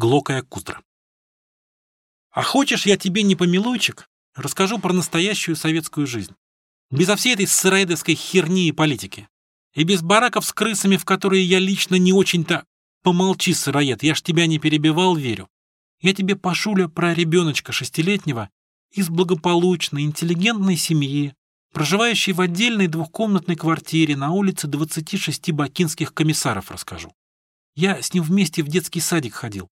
Глокая Куздра. А хочешь, я тебе не помилуйчик, расскажу про настоящую советскую жизнь. Безо всей этой сыроедовской херни и политики. И без бараков с крысами, в которые я лично не очень-то... Помолчи, сыроед, я ж тебя не перебивал, верю. Я тебе пошуля про ребеночка шестилетнего из благополучной, интеллигентной семьи, проживающей в отдельной двухкомнатной квартире на улице 26 бакинских комиссаров расскажу. Я с ним вместе в детский садик ходил.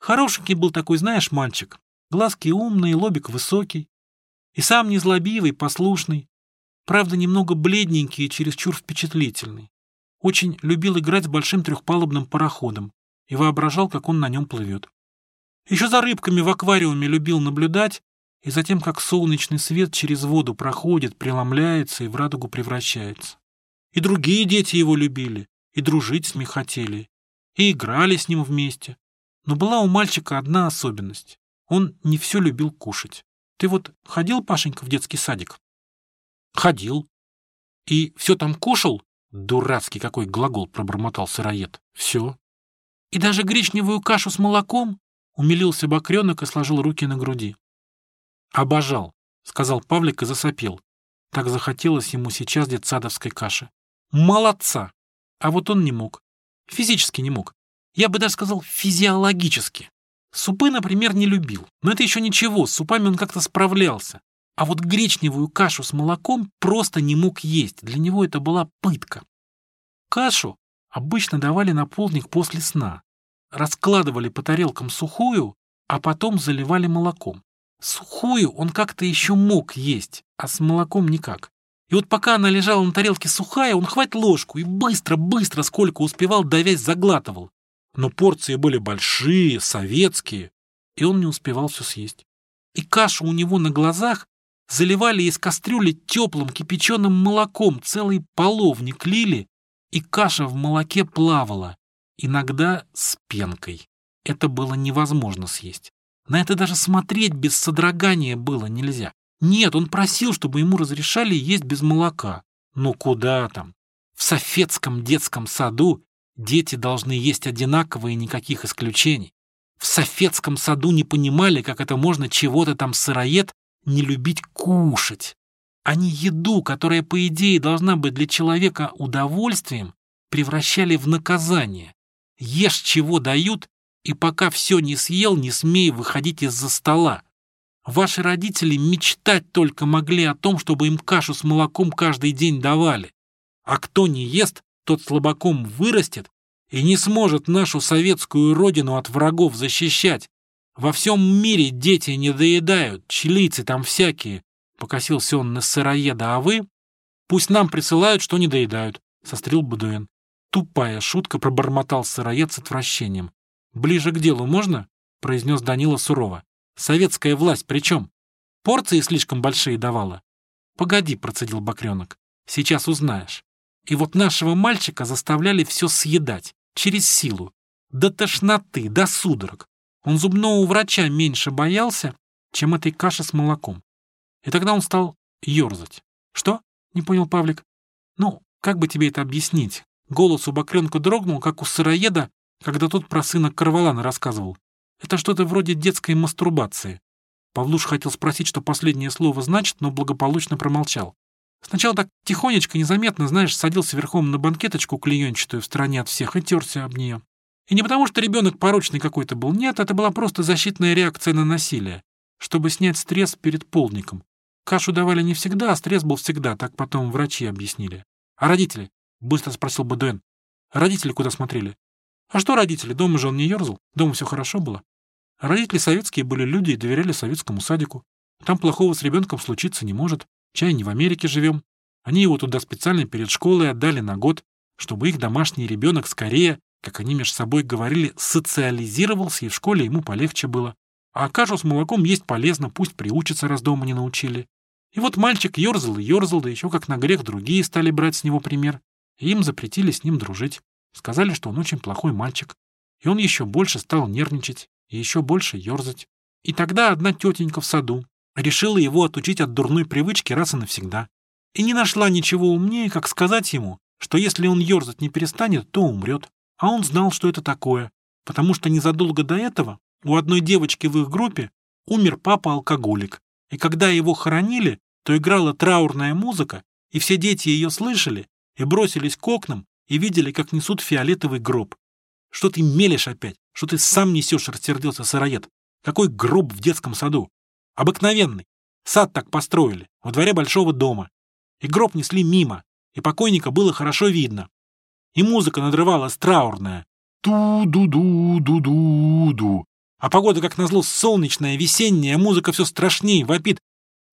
Хорошенький был такой, знаешь, мальчик. Глазки умные, лобик высокий. И сам незлобивый, послушный. Правда, немного бледненький и чересчур впечатлительный. Очень любил играть с большим трехпалубным пароходом и воображал, как он на нем плывет. Еще за рыбками в аквариуме любил наблюдать, и затем, как солнечный свет через воду проходит, преломляется и в радугу превращается. И другие дети его любили, и дружить с ним хотели, и играли с ним вместе. Но была у мальчика одна особенность. Он не все любил кушать. Ты вот ходил, Пашенька, в детский садик? Ходил. И все там кушал? Дурацкий какой глагол пробормотал сыроед. Все. И даже гречневую кашу с молоком? Умилился бокренок и сложил руки на груди. «Обожал», — сказал Павлик и засопел. Так захотелось ему сейчас детсадовской каши. «Молодца!» А вот он не мог. Физически не мог. Я бы даже сказал, физиологически. Супы, например, не любил. Но это еще ничего, с супами он как-то справлялся. А вот гречневую кашу с молоком просто не мог есть. Для него это была пытка. Кашу обычно давали на полдник после сна. Раскладывали по тарелкам сухую, а потом заливали молоком. Сухую он как-то еще мог есть, а с молоком никак. И вот пока она лежала на тарелке сухая, он хватит ложку и быстро-быстро, сколько успевал, давясь заглатывал. Но порции были большие, советские, и он не успевал все съесть. И кашу у него на глазах заливали из кастрюли теплым кипяченым молоком, целый половник лили, и каша в молоке плавала, иногда с пенкой. Это было невозможно съесть. На это даже смотреть без содрогания было нельзя. Нет, он просил, чтобы ему разрешали есть без молока. Но куда там? В софетском детском саду дети должны есть одинаково и никаких исключений. В софетском саду не понимали, как это можно чего-то там сыроед не любить кушать. Они еду, которая, по идее, должна быть для человека удовольствием, превращали в наказание. Ешь, чего дают, и пока все не съел, не смей выходить из-за стола. Ваши родители мечтать только могли о том, чтобы им кашу с молоком каждый день давали. А кто не ест, тот слабаком вырастет и не сможет нашу советскую родину от врагов защищать. Во всем мире дети не доедают, чилийцы там всякие. Покосился он на сыроеда, а вы? Пусть нам присылают, что не доедают, сострил Бадуэн. Тупая шутка пробормотал сыроед с отвращением. «Ближе к делу можно?» — произнес Данила сурово. «Советская власть при чем? Порции слишком большие давала?» «Погоди», — процедил Бакренок. «Сейчас узнаешь. И вот нашего мальчика заставляли все съедать, через силу. До тошноты, до судорог. Он зубного врача меньше боялся, чем этой каши с молоком. И тогда он стал ерзать. «Что?» — не понял Павлик. «Ну, как бы тебе это объяснить?» Голос у Бакренка дрогнул, как у сыроеда, когда тот про сына Карвалана рассказывал. Это что-то вроде детской мастурбации. Павлуш хотел спросить, что последнее слово значит, но благополучно промолчал. Сначала так тихонечко, незаметно, знаешь, садился верхом на банкеточку клеенчатую в стороне от всех и терся об нее. И не потому, что ребенок порочный какой-то был, нет, это была просто защитная реакция на насилие, чтобы снять стресс перед полником. Кашу давали не всегда, а стресс был всегда, так потом врачи объяснили. А родители? Быстро спросил Бадуэн. Родители куда смотрели? А что родители? Дома же он не ерзал, дома все хорошо было. Родители советские были люди и доверяли советскому садику. Там плохого с ребенком случиться не может. Чай не в Америке живем. Они его туда специально перед школой отдали на год, чтобы их домашний ребенок скорее, как они между собой говорили, социализировался, и в школе ему полегче было. А кашу с молоком есть полезно, пусть приучится, раз дома не научили. И вот мальчик ерзал и ерзал, да еще как на грех другие стали брать с него пример. И им запретили с ним дружить. Сказали, что он очень плохой мальчик. И он еще больше стал нервничать и еще больше ерзать. И тогда одна тетенька в саду решила его отучить от дурной привычки раз и навсегда. И не нашла ничего умнее, как сказать ему, что если он ерзать не перестанет, то умрет. А он знал, что это такое. потому что незадолго до этого у одной девочки в их группе умер папа-алкоголик, и когда его хоронили, то играла траурная музыка, и все дети ее слышали и бросились к окнам и видели, как несут фиолетовый гроб. Что ты мелешь опять? Что ты сам несешь, рассердился сыроед? Какой гроб в детском саду? Обыкновенный. Сад так построили, во дворе большого дома. И гроб несли мимо, и покойника было хорошо видно. И музыка надрывалась траурная. Ту-ду-ду-ду-ду-ду. А погода, как назло, солнечная, весенняя, музыка все страшней, вопит.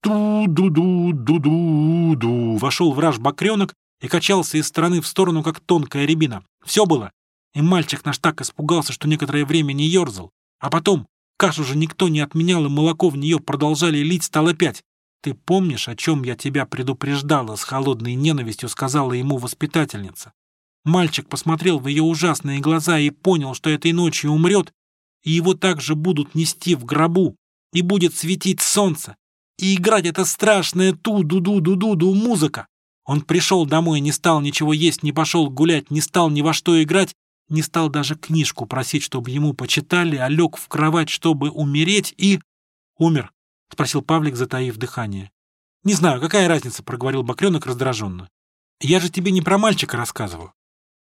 Ту-ду-ду-ду-ду-ду. Вошел враж бакренок и качался из стороны в сторону, как тонкая рябина. Все было. И мальчик наш так испугался, что некоторое время не ерзал. А потом, кашу же никто не отменял, и молоко в нее продолжали лить стало пять. Ты помнишь, о чем я тебя предупреждала, с холодной ненавистью сказала ему воспитательница? Мальчик посмотрел в ее ужасные глаза и понял, что этой ночью умрет, и его также будут нести в гробу, и будет светить солнце, и играть эта страшная ту-ду-ду-ду-ду-ду музыка. Он пришел домой, не стал ничего есть, не пошел гулять, не стал ни во что играть, не стал даже книжку просить, чтобы ему почитали, а лег в кровать, чтобы умереть, и... Умер, — спросил Павлик, затаив дыхание. «Не знаю, какая разница», — проговорил Бакренок раздраженно. «Я же тебе не про мальчика рассказываю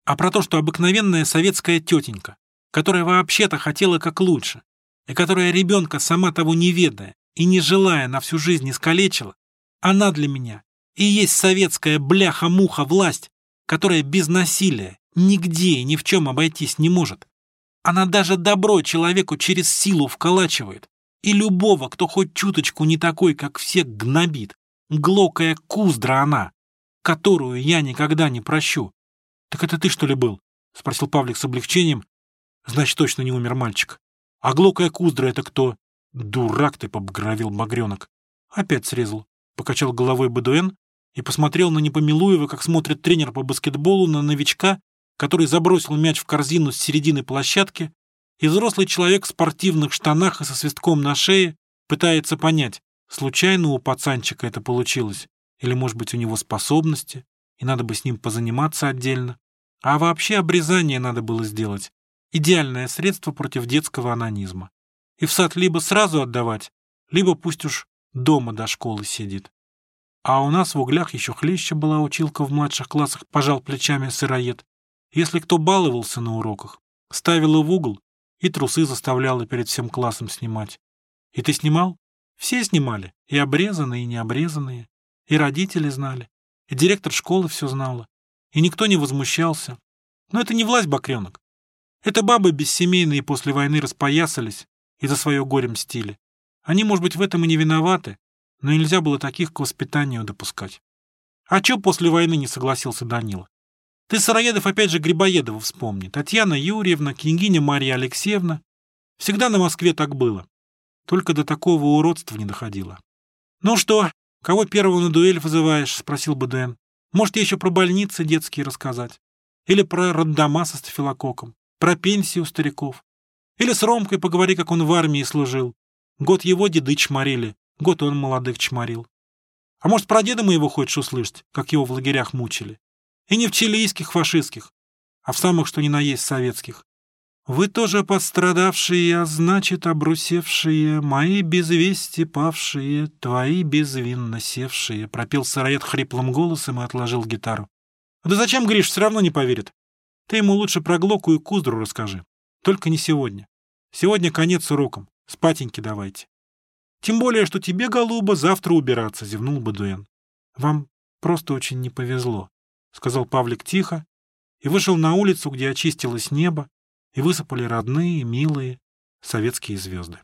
а про то, что обыкновенная советская тетенька, которая вообще-то хотела как лучше, и которая ребенка, сама того не ведая и не желая на всю жизнь искалечила, она для меня и есть советская бляха-муха власть, которая без насилия нигде и ни в чем обойтись не может. Она даже добро человеку через силу вколачивает, и любого, кто хоть чуточку не такой, как все, гнобит. Глокая куздра она, которую я никогда не прощу, «Так это ты, что ли, был?» — спросил Павлик с облегчением. «Значит, точно не умер мальчик. А глокая куздра — это кто?» «Дурак ты!» — побгровил Багренок. Опять срезал. Покачал головой Бадуэн и посмотрел на Непомилуева, как смотрит тренер по баскетболу на новичка, который забросил мяч в корзину с середины площадки, и взрослый человек в спортивных штанах и со свистком на шее пытается понять, случайно у пацанчика это получилось, или, может быть, у него способности, и надо бы с ним позаниматься отдельно. А вообще обрезание надо было сделать. Идеальное средство против детского анонизма. И в сад либо сразу отдавать, либо пусть уж дома до школы сидит. А у нас в углях еще хлеще была училка в младших классах, пожал плечами сыроед. Если кто баловался на уроках, ставила в угол и трусы заставляла перед всем классом снимать. И ты снимал? Все снимали, и обрезанные, и необрезанные. И родители знали, и директор школы все знала и никто не возмущался. Но это не власть бакренок. Это бабы бессемейные после войны распоясались и за свое горе мстили. Они, может быть, в этом и не виноваты, но нельзя было таких к воспитанию допускать. А чё после войны не согласился Данила? Ты Сыроедов опять же Грибоедова вспомни. Татьяна Юрьевна, княгиня Мария Алексеевна. Всегда на Москве так было. Только до такого уродства не доходило. «Ну что, кого первого на дуэль вызываешь?» — спросил Баден. Может, еще про больницы детские рассказать. Или про роддома со стафилококком. Про пенсию стариков. Или с Ромкой поговори, как он в армии служил. Год его деды чморили, год он молодых чморил. А может, про деда моего хочешь услышать, как его в лагерях мучили? И не в чилийских фашистских, а в самых, что ни на есть, советских. Вы тоже пострадавшие, а значит, обрусевшие, мои без вести павшие, твои безвинно севшие, пропел сыроед хриплым голосом и отложил гитару. Да зачем, Гриш, все равно не поверит. Ты ему лучше про Глоку и Куздру расскажи. Только не сегодня. Сегодня конец урокам. Спатеньки давайте. Тем более, что тебе, голуба, завтра убираться, зевнул Бадуэн. Вам просто очень не повезло, сказал Павлик тихо и вышел на улицу, где очистилось небо, и высыпали родные, милые советские звезды.